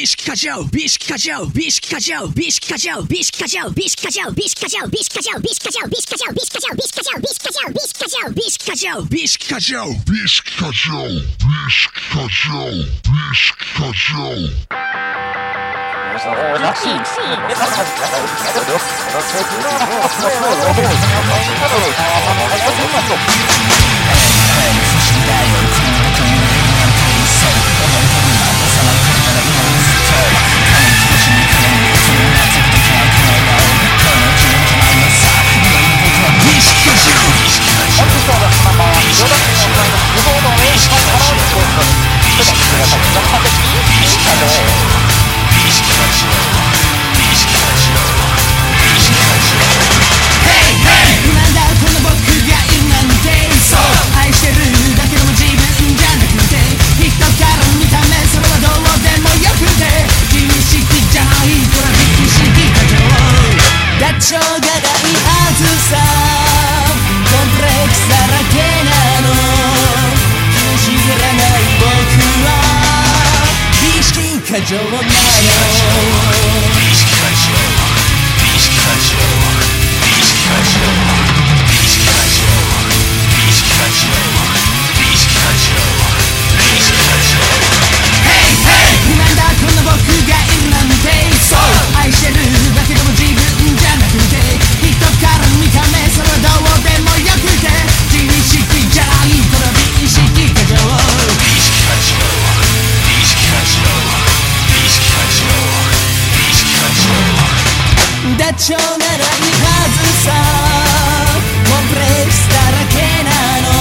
美意識過剰美意識過剰美意識過剰美意識過剰美意識過剰美意識過剰美意識過剰美意識過剰美意識過剰美意識過剰美意識過剰しょうがないはずさコンプレックスだらけなの気に知らない僕は美意識過剰なの。ダチョウがないはずさコンプレックスだらけなの。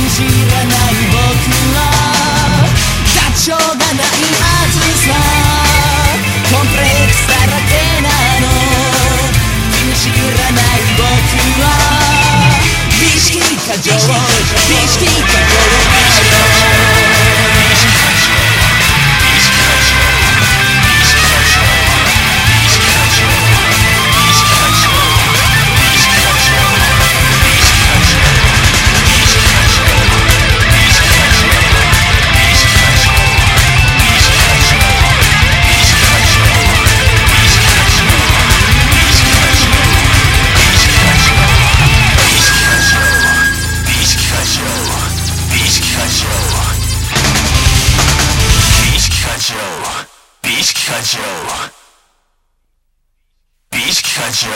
に知らない僕はダチョウがないは。ずさコンプレックスだらけなの気に知らない僕は美意識過剰。美意識過剰。感情美意識感情